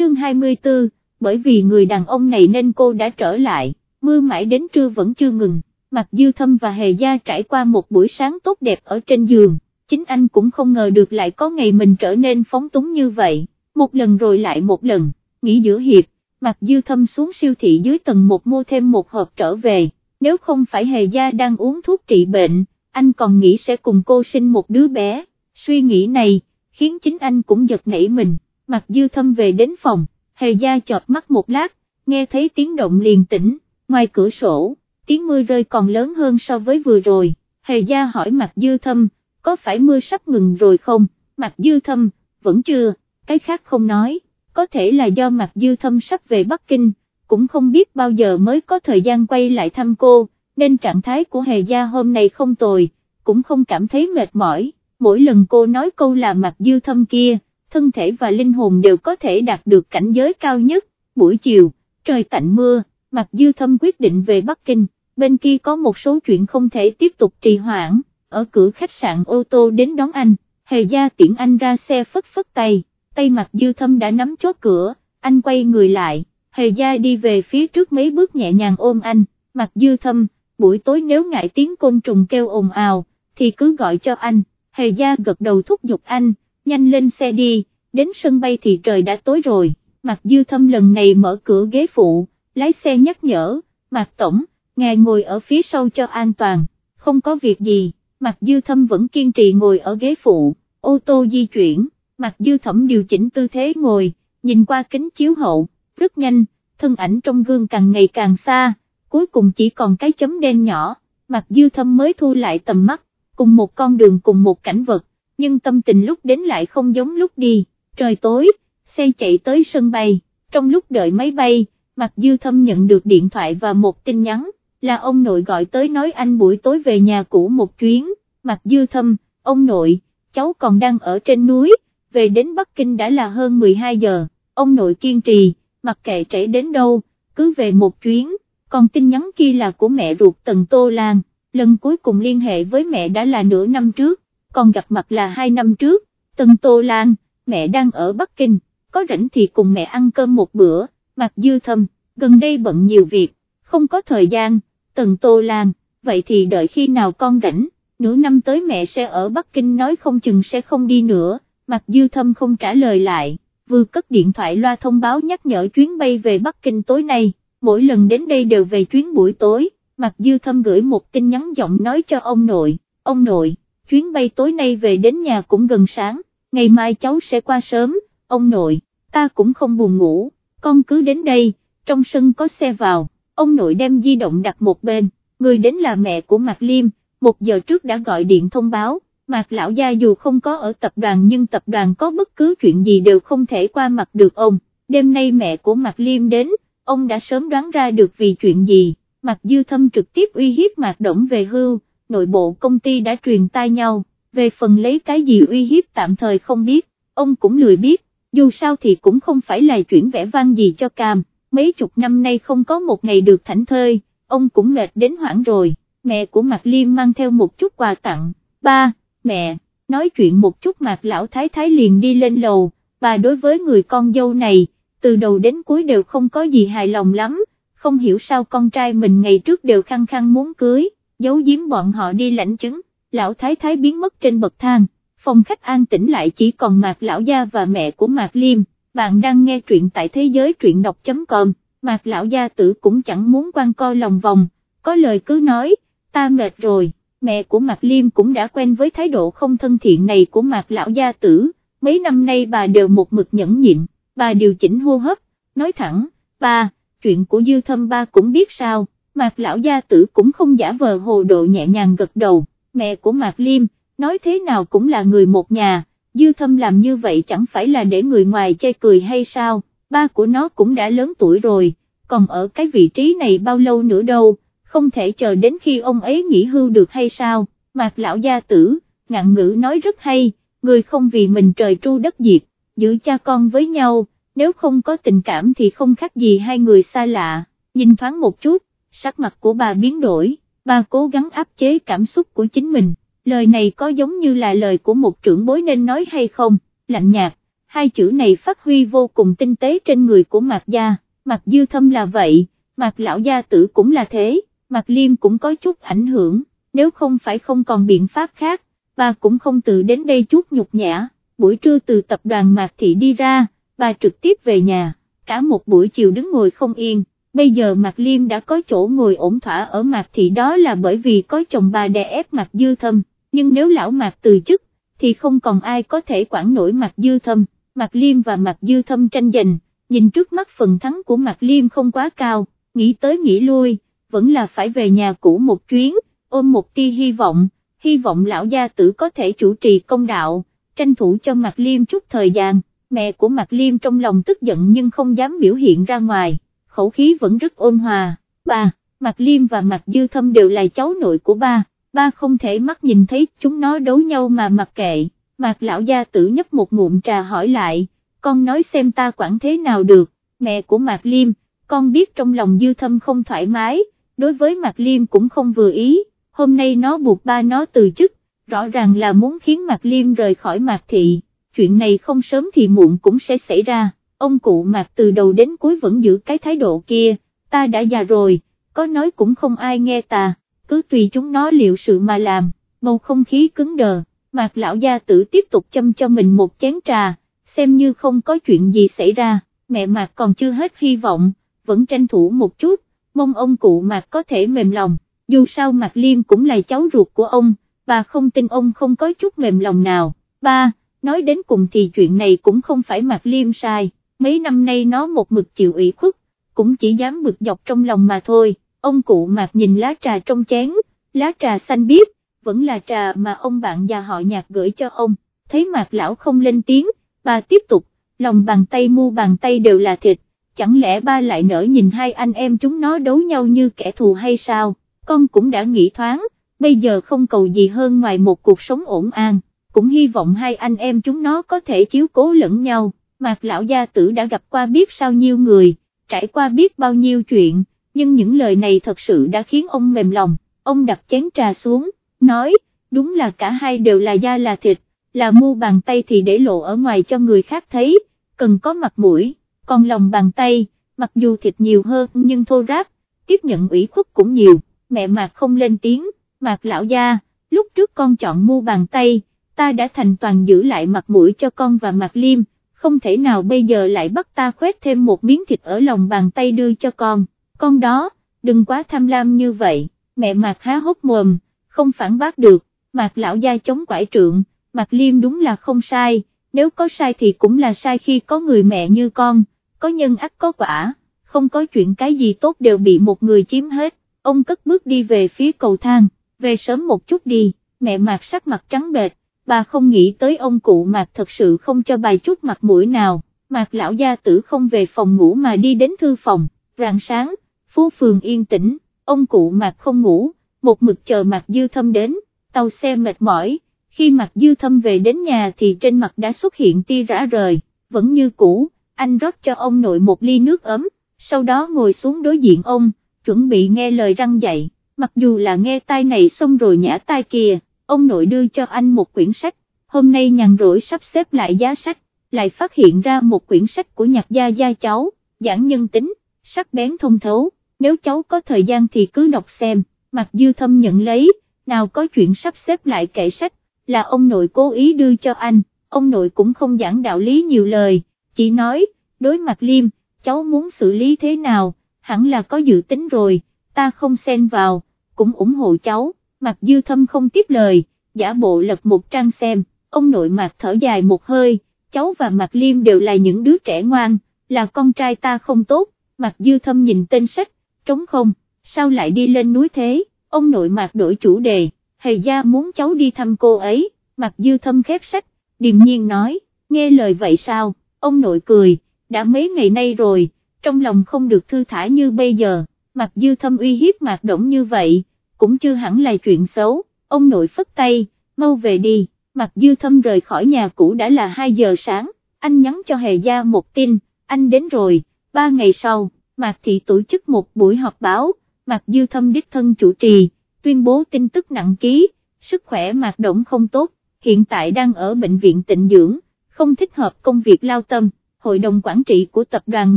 chương 24, bởi vì người đàn ông này nên cô đã trở lại, mưa mãi đến trưa vẫn chưa ngừng, Mặc dư thâm và hề gia trải qua một buổi sáng tốt đẹp ở trên giường, chính anh cũng không ngờ được lại có ngày mình trở nên phóng túng như vậy, một lần rồi lại một lần, nghỉ giữa hiệp, Mặc dư thâm xuống siêu thị dưới tầng một mua thêm một hộp trở về, nếu không phải hề gia đang uống thuốc trị bệnh, anh còn nghĩ sẽ cùng cô sinh một đứa bé, suy nghĩ này, khiến chính anh cũng giật nảy mình, mặt dư thâm về đến phòng, hề gia chọt mắt một lát, nghe thấy tiếng động liền tỉnh, ngoài cửa sổ, tiếng mưa rơi còn lớn hơn so với vừa rồi, hề gia hỏi mặt dư thâm, có phải mưa sắp ngừng rồi không, mặt dư thâm, vẫn chưa, cái khác không nói, có thể là do mặt dư thâm sắp về Bắc Kinh, cũng không biết bao giờ mới có thời gian quay lại thăm cô, nên trạng thái của hề gia hôm nay không tồi, cũng không cảm thấy mệt mỏi, mỗi lần cô nói câu là mặt dư thâm kia, thân thể và linh hồn đều có thể đạt được cảnh giới cao nhất, buổi chiều, trời tạnh mưa, Mạc dư thâm quyết định về Bắc Kinh, bên kia có một số chuyện không thể tiếp tục trì hoãn, ở cửa khách sạn ô tô đến đón anh, hề gia tiễn anh ra xe phất phất tay, tay Mạc dư thâm đã nắm chốt cửa, anh quay người lại, hề gia đi về phía trước mấy bước nhẹ nhàng ôm anh, Mạc dư thâm, buổi tối nếu ngại tiếng côn trùng kêu ồn ào, thì cứ gọi cho anh, hề gia gật đầu thúc giục anh, nhanh lên xe đi, đến sân bay thì trời đã tối rồi, Mạc dư thâm lần này mở cửa ghế phụ, lái xe nhắc nhở, Mạc tổng, ngài ngồi ở phía sau cho an toàn, không có việc gì, Mạc dư thâm vẫn kiên trì ngồi ở ghế phụ, ô tô di chuyển, Mạc dư thẩm điều chỉnh tư thế ngồi, nhìn qua kính chiếu hậu, rất nhanh, thân ảnh trong gương càng ngày càng xa, cuối cùng chỉ còn cái chấm đen nhỏ, Mạc dư thâm mới thu lại tầm mắt, cùng một con đường cùng một cảnh vật, nhưng tâm tình lúc đến lại không giống lúc đi, trời tối, xe chạy tới sân bay, trong lúc đợi máy bay, mặt dư thâm nhận được điện thoại và một tin nhắn, là ông nội gọi tới nói anh buổi tối về nhà cũ một chuyến, mặt dư thâm, ông nội, cháu còn đang ở trên núi, về đến Bắc Kinh đã là hơn 12 giờ, ông nội kiên trì, mặc kệ trễ đến đâu, cứ về một chuyến, còn tin nhắn kia là của mẹ ruột Tần Tô Lan, lần cuối cùng liên hệ với mẹ đã là nửa năm trước, còn gặp mặt là hai năm trước, Tần Tô Lan, mẹ đang ở Bắc Kinh, có rảnh thì cùng mẹ ăn cơm một bữa, mặt dư thâm, gần đây bận nhiều việc, không có thời gian, Tần Tô Lan, vậy thì đợi khi nào con rảnh, nửa năm tới mẹ sẽ ở Bắc Kinh nói không chừng sẽ không đi nữa, mặt dư thâm không trả lời lại, vừa cất điện thoại loa thông báo nhắc nhở chuyến bay về Bắc Kinh tối nay, mỗi lần đến đây đều về chuyến buổi tối, mặc dư thâm gửi một tin nhắn giọng nói cho ông nội, ông nội, chuyến bay tối nay về đến nhà cũng gần sáng, ngày mai cháu sẽ qua sớm, ông nội, ta cũng không buồn ngủ, con cứ đến đây, trong sân có xe vào, ông nội đem di động đặt một bên, người đến là mẹ của Mạc Liêm, một giờ trước đã gọi điện thông báo, Mạc Lão Gia dù không có ở tập đoàn nhưng tập đoàn có bất cứ chuyện gì đều không thể qua mặt được ông, đêm nay mẹ của Mạc Liêm đến, ông đã sớm đoán ra được vì chuyện gì, Mạc Dư Thâm trực tiếp uy hiếp Mạc Động về hưu, nội bộ công ty đã truyền tai nhau, về phần lấy cái gì uy hiếp tạm thời không biết, ông cũng lười biết, dù sao thì cũng không phải là chuyển vẻ vang gì cho cam, mấy chục năm nay không có một ngày được thảnh thơi, ông cũng mệt đến hoảng rồi, mẹ của Mạc Liêm mang theo một chút quà tặng, ba, mẹ, nói chuyện một chút Mạc Lão Thái Thái liền đi lên lầu, bà đối với người con dâu này, từ đầu đến cuối đều không có gì hài lòng lắm, không hiểu sao con trai mình ngày trước đều khăng khăng muốn cưới, giấu giếm bọn họ đi lãnh chứng, Lão Thái Thái biến mất trên bậc thang, phòng khách an tĩnh lại chỉ còn Mạc Lão Gia và mẹ của Mạc Liêm, bạn đang nghe truyện tại thế giới truyện đọc.com, Mạc Lão Gia tử cũng chẳng muốn quan co lòng vòng, có lời cứ nói, ta mệt rồi mẹ của Mạc Liêm cũng đã quen với thái độ không thân thiện này của Mạc Lão Gia Tử, mấy năm nay bà đều một mực nhẫn nhịn, bà điều chỉnh hô hấp, nói thẳng, ba, chuyện của Dư Thâm ba cũng biết sao, Mạc Lão Gia Tử cũng không giả vờ hồ độ nhẹ nhàng gật đầu, mẹ của Mạc Liêm, nói thế nào cũng là người một nhà, Dư Thâm làm như vậy chẳng phải là để người ngoài chê cười hay sao, ba của nó cũng đã lớn tuổi rồi, còn ở cái vị trí này bao lâu nữa đâu? Không thể chờ đến khi ông ấy nghỉ hưu được hay sao, mạc lão gia tử, ngạn ngữ nói rất hay, người không vì mình trời tru đất diệt, giữ cha con với nhau, nếu không có tình cảm thì không khác gì hai người xa lạ, nhìn thoáng một chút, sắc mặt của bà biến đổi, bà cố gắng áp chế cảm xúc của chính mình, lời này có giống như là lời của một trưởng bối nên nói hay không, lạnh nhạt, hai chữ này phát huy vô cùng tinh tế trên người của Mạc Gia, Mạc Dư Thâm là vậy, Mạc Lão Gia Tử cũng là thế, Mạc Liêm cũng có chút ảnh hưởng, nếu không phải không còn biện pháp khác, bà cũng không tự đến đây chút nhục nhã, buổi trưa từ tập đoàn Mạc Thị đi ra, bà trực tiếp về nhà, cả một buổi chiều đứng ngồi không yên, bây giờ Mạc Liêm đã có chỗ ngồi ổn thỏa ở Mạc Thị đó là bởi vì có chồng bà đè ép Mạc Dư Thâm, nhưng nếu lão Mạc từ chức, thì không còn ai có thể quản nổi Mạc Dư Thâm, Mạc Liêm và Mạc Dư Thâm tranh giành, nhìn trước mắt phần thắng của Mạc Liêm không quá cao, nghĩ tới nghĩ lui, vẫn là phải về nhà cũ một chuyến, ôm một tia hy vọng, hy vọng lão gia tử có thể chủ trì công đạo, tranh thủ cho Mạc Liêm chút thời gian, mẹ của Mạc Liêm trong lòng tức giận nhưng không dám biểu hiện ra ngoài, khẩu khí vẫn rất ôn hòa, ba, Mạc Liêm và Mạc Dư Thâm đều là cháu nội của ba, ba không thể mắt nhìn thấy chúng nó đấu nhau mà mặc kệ, Mạc lão gia tử nhấp một ngụm trà hỏi lại, con nói xem ta quản thế nào được, mẹ của Mạc Liêm, con biết trong lòng Dư Thâm không thoải mái, đối với Mạc Liêm cũng không vừa ý, hôm nay nó buộc ba nó từ chức, rõ ràng là muốn khiến Mạc Liêm rời khỏi Mạc Thị, chuyện này không sớm thì muộn cũng sẽ xảy ra, ông cụ Mạc từ đầu đến cuối vẫn giữ cái thái độ kia, ta đã già rồi, có nói cũng không ai nghe ta, cứ tùy chúng nó liệu sự mà làm, bầu không khí cứng đờ, Mạc lão gia tử tiếp tục châm cho mình một chén trà, xem như không có chuyện gì xảy ra, mẹ Mạc còn chưa hết hy vọng, vẫn tranh thủ một chút, mong ông cụ Mạc có thể mềm lòng, dù sao Mạc Liêm cũng là cháu ruột của ông, bà không tin ông không có chút mềm lòng nào, ba, nói đến cùng thì chuyện này cũng không phải Mạc Liêm sai, mấy năm nay nó một mực chịu ủy khuất, cũng chỉ dám bực dọc trong lòng mà thôi, ông cụ Mạc nhìn lá trà trong chén, lá trà xanh biếc, vẫn là trà mà ông bạn già họ nhạc gửi cho ông, thấy Mạc Lão không lên tiếng, bà tiếp tục, lòng bàn tay mu bàn tay đều là thịt, chẳng lẽ ba lại nở nhìn hai anh em chúng nó đấu nhau như kẻ thù hay sao, con cũng đã nghĩ thoáng, bây giờ không cầu gì hơn ngoài một cuộc sống ổn an, cũng hy vọng hai anh em chúng nó có thể chiếu cố lẫn nhau, mạc lão gia tử đã gặp qua biết sao nhiêu người, trải qua biết bao nhiêu chuyện, nhưng những lời này thật sự đã khiến ông mềm lòng, ông đặt chén trà xuống, nói, đúng là cả hai đều là da là thịt, là mu bàn tay thì để lộ ở ngoài cho người khác thấy, cần có mặt mũi, còn lòng bàn tay, mặc dù thịt nhiều hơn nhưng thô ráp, tiếp nhận ủy khuất cũng nhiều, mẹ mạc không lên tiếng, mạc lão gia, lúc trước con chọn mu bàn tay, ta đã thành toàn giữ lại mặt mũi cho con và mạc liêm, không thể nào bây giờ lại bắt ta khoét thêm một miếng thịt ở lòng bàn tay đưa cho con, con đó, đừng quá tham lam như vậy, mẹ mạc há hốc mồm, không phản bác được, mạc lão gia chống quải trượng, mạc liêm đúng là không sai, nếu có sai thì cũng là sai khi có người mẹ như con, có nhân ắt có quả, không có chuyện cái gì tốt đều bị một người chiếm hết, ông cất bước đi về phía cầu thang, về sớm một chút đi, mẹ mạc sắc mặt trắng bệch, bà không nghĩ tới ông cụ mạc thật sự không cho bài chút mặt mũi nào, mạc lão gia tử không về phòng ngủ mà đi đến thư phòng, rạng sáng, phố phường yên tĩnh, ông cụ mạc không ngủ, một mực chờ mạc dư thâm đến, tàu xe mệt mỏi, khi mạc dư thâm về đến nhà thì trên mặt đã xuất hiện tia rã rời, vẫn như cũ, anh rót cho ông nội một ly nước ấm, sau đó ngồi xuống đối diện ông, chuẩn bị nghe lời răng dạy, mặc dù là nghe tai này xong rồi nhả tai kia, ông nội đưa cho anh một quyển sách, hôm nay nhàn rỗi sắp xếp lại giá sách, lại phát hiện ra một quyển sách của nhạc gia gia cháu, giảng nhân tính, sắc bén thông thấu, nếu cháu có thời gian thì cứ đọc xem, mặc dư thâm nhận lấy, nào có chuyện sắp xếp lại kệ sách, là ông nội cố ý đưa cho anh, ông nội cũng không giảng đạo lý nhiều lời, chỉ nói, đối mặt liêm, cháu muốn xử lý thế nào, hẳn là có dự tính rồi, ta không xen vào, cũng ủng hộ cháu, mặt dư thâm không tiếp lời, giả bộ lật một trang xem, ông nội mặt thở dài một hơi, cháu và mặt liêm đều là những đứa trẻ ngoan, là con trai ta không tốt, mặt dư thâm nhìn tên sách, trống không, sao lại đi lên núi thế, ông nội mặt đổi chủ đề, Hề gia muốn cháu đi thăm cô ấy, mặt dư thâm khép sách, điềm nhiên nói, nghe lời vậy sao, ông nội cười, đã mấy ngày nay rồi, trong lòng không được thư thả như bây giờ, mặt dư thâm uy hiếp mạc động như vậy, cũng chưa hẳn là chuyện xấu, ông nội phất tay, mau về đi, Mặc dư thâm rời khỏi nhà cũ đã là 2 giờ sáng, anh nhắn cho hề gia một tin, anh đến rồi, ba ngày sau, mạc thị tổ chức một buổi họp báo, mạc dư thâm đích thân chủ trì, tuyên bố tin tức nặng ký, sức khỏe mạc động không tốt, hiện tại đang ở bệnh viện tịnh dưỡng không thích hợp công việc lao tâm, hội đồng quản trị của tập đoàn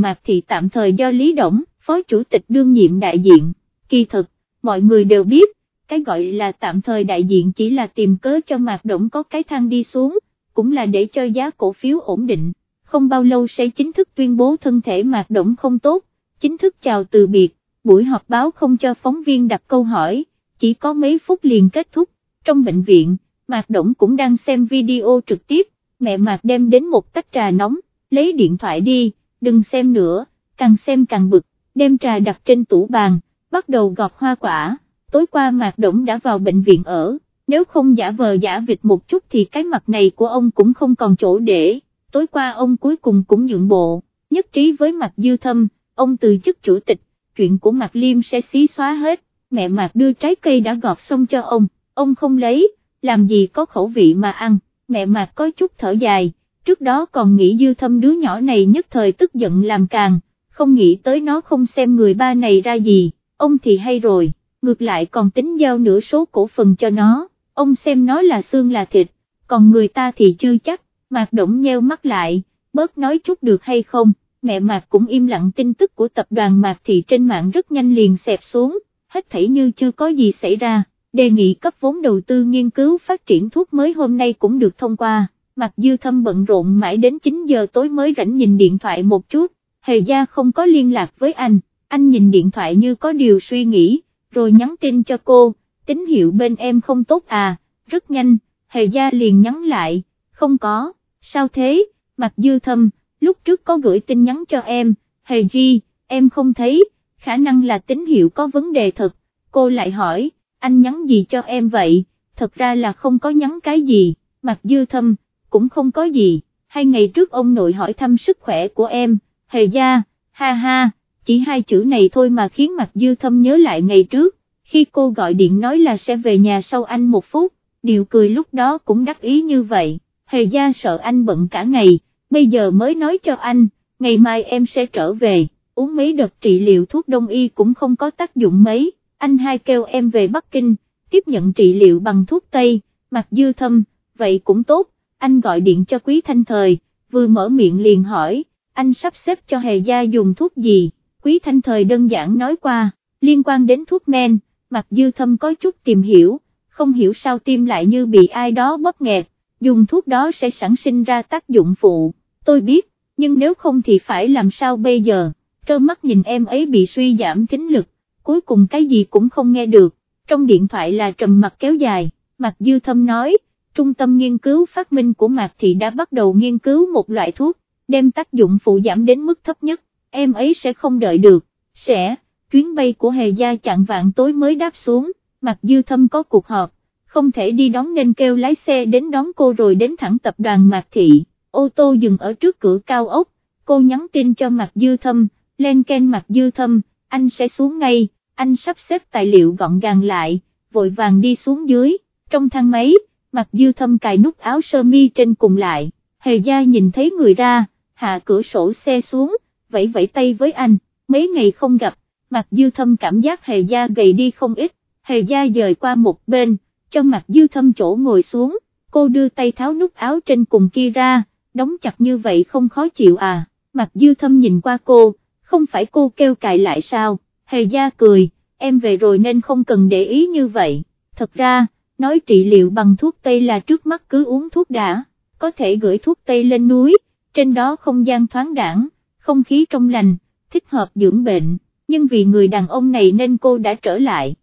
Mạc Thị tạm thời do Lý Đổng, phó chủ tịch đương nhiệm đại diện, kỳ thực, mọi người đều biết, cái gọi là tạm thời đại diện chỉ là tìm cớ cho Mạc Động có cái thang đi xuống, cũng là để cho giá cổ phiếu ổn định, không bao lâu sẽ chính thức tuyên bố thân thể Mạc Động không tốt, chính thức chào từ biệt, buổi họp báo không cho phóng viên đặt câu hỏi, chỉ có mấy phút liền kết thúc, trong bệnh viện, Mạc Động cũng đang xem video trực tiếp, mẹ Mạc đem đến một tách trà nóng, lấy điện thoại đi, đừng xem nữa, càng xem càng bực, đem trà đặt trên tủ bàn, bắt đầu gọt hoa quả, tối qua Mạc đỗng đã vào bệnh viện ở, nếu không giả vờ giả vịt một chút thì cái mặt này của ông cũng không còn chỗ để, tối qua ông cuối cùng cũng nhượng bộ, nhất trí với Mạc Dư Thâm, ông từ chức chủ tịch, chuyện của Mạc Liêm sẽ xí xóa hết, mẹ Mạc đưa trái cây đã gọt xong cho ông, ông không lấy, làm gì có khẩu vị mà ăn, mẹ Mạc có chút thở dài, trước đó còn nghĩ Dư Thâm đứa nhỏ này nhất thời tức giận làm càng, không nghĩ tới nó không xem người ba này ra gì, ông thì hay rồi, ngược lại còn tính giao nửa số cổ phần cho nó, ông xem nó là xương là thịt, còn người ta thì chưa chắc, Mạc Động nheo mắt lại, bớt nói chút được hay không, mẹ Mạc cũng im lặng tin tức của tập đoàn Mạc Thị trên mạng rất nhanh liền xẹp xuống, hết thảy như chưa có gì xảy ra, đề nghị cấp vốn đầu tư nghiên cứu phát triển thuốc mới hôm nay cũng được thông qua, Mạc Dư Thâm bận rộn mãi đến 9 giờ tối mới rảnh nhìn điện thoại một chút, Hề Gia không có liên lạc với anh, anh nhìn điện thoại như có điều suy nghĩ, rồi nhắn tin cho cô, tín hiệu bên em không tốt à, rất nhanh, Hề Gia liền nhắn lại, không có, sao thế, mặt Dư Thâm, lúc trước có gửi tin nhắn cho em, Hề Di, em không thấy, khả năng là tín hiệu có vấn đề thật, cô lại hỏi, anh nhắn gì cho em vậy, thật ra là không có nhắn cái gì, mặt Dư Thâm, cũng không có gì, hai ngày trước ông nội hỏi thăm sức khỏe của em, Hề Gia, ha ha, chỉ hai chữ này thôi mà khiến mặt Dư Thâm nhớ lại ngày trước, khi cô gọi điện nói là sẽ về nhà sau anh một phút, điều cười lúc đó cũng đắc ý như vậy, Hề Gia sợ anh bận cả ngày, bây giờ mới nói cho anh, ngày mai em sẽ trở về, uống mấy đợt trị liệu thuốc đông y cũng không có tác dụng mấy, anh hai kêu em về Bắc Kinh, tiếp nhận trị liệu bằng thuốc Tây, mặt Dư Thâm, vậy cũng tốt, anh gọi điện cho Quý Thanh Thời, vừa mở miệng liền hỏi, anh sắp xếp cho Hề Gia dùng thuốc gì, Quý Thanh Thời đơn giản nói qua, liên quan đến thuốc men, Mặc Dư Thâm có chút tìm hiểu, không hiểu sao tim lại như bị ai đó bóp nghẹt, dùng thuốc đó sẽ sản sinh ra tác dụng phụ, tôi biết, nhưng nếu không thì phải làm sao bây giờ, trơ mắt nhìn em ấy bị suy giảm thính lực, cuối cùng cái gì cũng không nghe được, trong điện thoại là trầm mặt kéo dài, Mạc Dư Thâm nói, trung tâm nghiên cứu phát minh của Mạc Thị đã bắt đầu nghiên cứu một loại thuốc, đem tác dụng phụ giảm đến mức thấp nhất, em ấy sẽ không đợi được, sẽ, chuyến bay của Hề Gia chặn vạn tối mới đáp xuống, mặc Dư Thâm có cuộc họp, không thể đi đón nên kêu lái xe đến đón cô rồi đến thẳng tập đoàn Mạc Thị, ô tô dừng ở trước cửa cao ốc, cô nhắn tin cho Mạc Dư Thâm, lên kênh Mạc Dư Thâm, anh sẽ xuống ngay, anh sắp xếp tài liệu gọn gàng lại, vội vàng đi xuống dưới, trong thang máy, Mạc Dư Thâm cài nút áo sơ mi trên cùng lại, Hề Gia nhìn thấy người ra, hạ cửa sổ xe xuống, vẫy vẫy tay với anh, mấy ngày không gặp, Mạc Dư Thâm cảm giác Hề Gia gầy đi không ít, Hề Gia dời qua một bên, cho Mạc Dư Thâm chỗ ngồi xuống, cô đưa tay tháo nút áo trên cùng kia ra, đóng chặt như vậy không khó chịu à, Mạc Dư Thâm nhìn qua cô, không phải cô kêu cài lại sao, Hề Gia cười, em về rồi nên không cần để ý như vậy, thật ra, nói trị liệu bằng thuốc Tây là trước mắt cứ uống thuốc đã, có thể gửi thuốc Tây lên núi, trên đó không gian thoáng đẳng, không khí trong lành, thích hợp dưỡng bệnh, nhưng vì người đàn ông này nên cô đã trở lại.